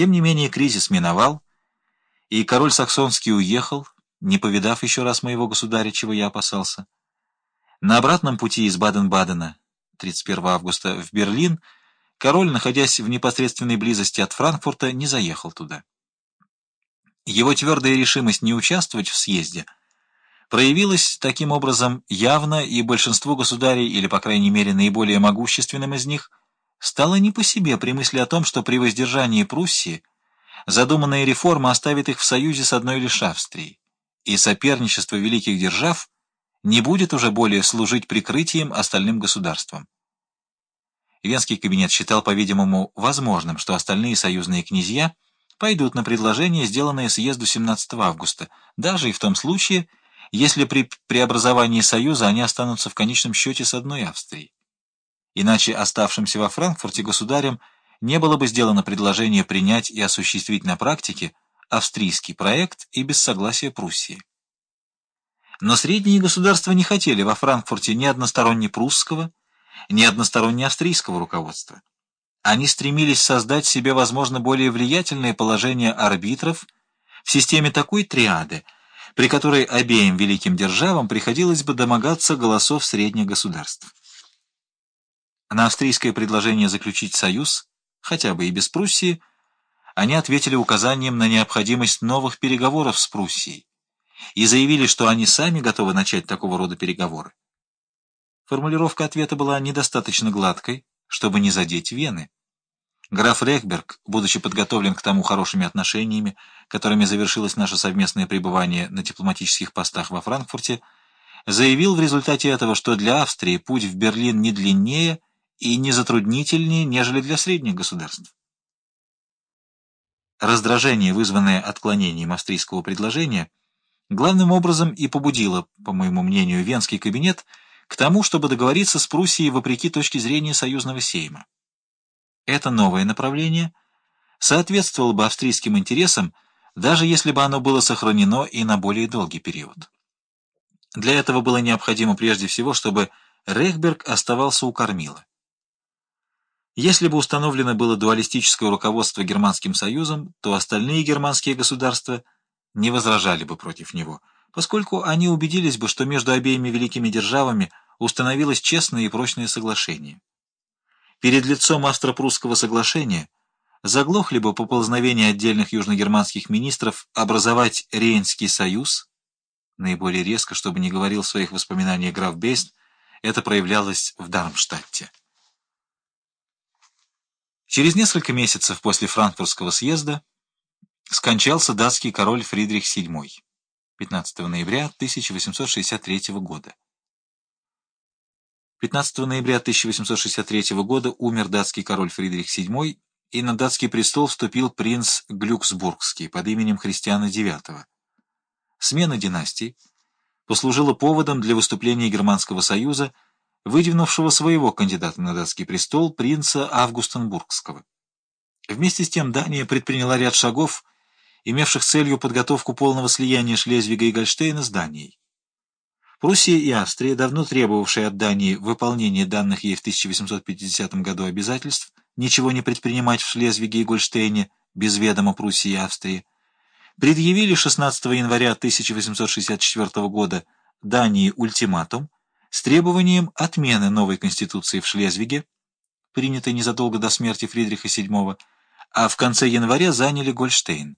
Тем не менее кризис миновал, и король Саксонский уехал, не повидав еще раз моего государя, чего я опасался. На обратном пути из Баден-Бадена, 31 августа, в Берлин, король, находясь в непосредственной близости от Франкфурта, не заехал туда. Его твердая решимость не участвовать в съезде проявилась таким образом явно, и большинству государей, или, по крайней мере, наиболее могущественным из них, стало не по себе при мысли о том, что при воздержании Пруссии задуманная реформа оставит их в союзе с одной лишь Австрией, и соперничество великих держав не будет уже более служить прикрытием остальным государствам. Венский кабинет считал, по-видимому, возможным, что остальные союзные князья пойдут на предложение, сделанное съезду 17 августа, даже и в том случае, если при преобразовании союза они останутся в конечном счете с одной Австрией. Иначе оставшимся во Франкфурте государям не было бы сделано предложение принять и осуществить на практике австрийский проект и без согласия Пруссии. Но средние государства не хотели во Франкфурте ни односторонне прусского, ни односторонне австрийского руководства. Они стремились создать себе, возможно, более влиятельное положение арбитров в системе такой триады, при которой обеим великим державам приходилось бы домогаться голосов средних государств. На австрийское предложение заключить союз, хотя бы и без Пруссии, они ответили указанием на необходимость новых переговоров с Пруссией и заявили, что они сами готовы начать такого рода переговоры. Формулировка ответа была недостаточно гладкой, чтобы не задеть Вены. Граф Рехберг, будучи подготовлен к тому хорошими отношениями, которыми завершилось наше совместное пребывание на дипломатических постах во Франкфурте, заявил в результате этого, что для Австрии путь в Берлин не длиннее и не затруднительнее, нежели для средних государств. Раздражение, вызванное отклонением австрийского предложения, главным образом и побудило, по моему мнению, Венский кабинет к тому, чтобы договориться с Пруссией вопреки точке зрения союзного сейма. Это новое направление соответствовало бы австрийским интересам, даже если бы оно было сохранено и на более долгий период. Для этого было необходимо прежде всего, чтобы Рейхберг оставался у кормила. Если бы установлено было дуалистическое руководство Германским Союзом, то остальные германские государства не возражали бы против него, поскольку они убедились бы, что между обеими великими державами установилось честное и прочное соглашение. Перед лицом австро-прусского соглашения заглохли бы поползновения отдельных южногерманских министров образовать Рейнский союз, наиболее резко, чтобы не говорил в своих воспоминаниях граф Бейст, это проявлялось в Дармштадте. Через несколько месяцев после Франкфуртского съезда скончался датский король Фридрих VII 15 ноября 1863 года. 15 ноября 1863 года умер датский король Фридрих VII, и на датский престол вступил принц Глюксбургский под именем Христиана IX. Смена династии послужила поводом для выступления Германского союза выдвинувшего своего кандидата на датский престол, принца Августенбургского. Вместе с тем Дания предприняла ряд шагов, имевших целью подготовку полного слияния Шлезвига и Гольштейна с Данией. Пруссия и Австрия, давно требовавшие от Дании выполнения данных ей в 1850 году обязательств ничего не предпринимать в Шлезвиге и Гольштейне без ведома Пруссии и Австрии, предъявили 16 января 1864 года Дании ультиматум, с требованием отмены новой конституции в Шлезвиге, принятой незадолго до смерти Фридриха VII, а в конце января заняли Гольштейн.